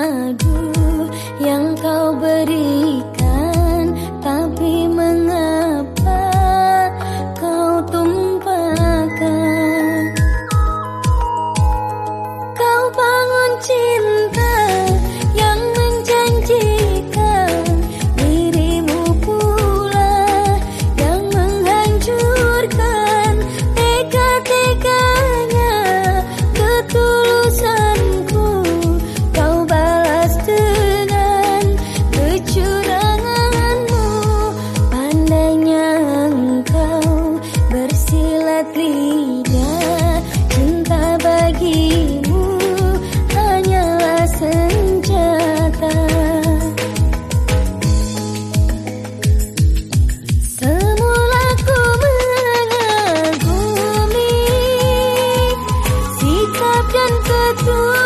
啊的多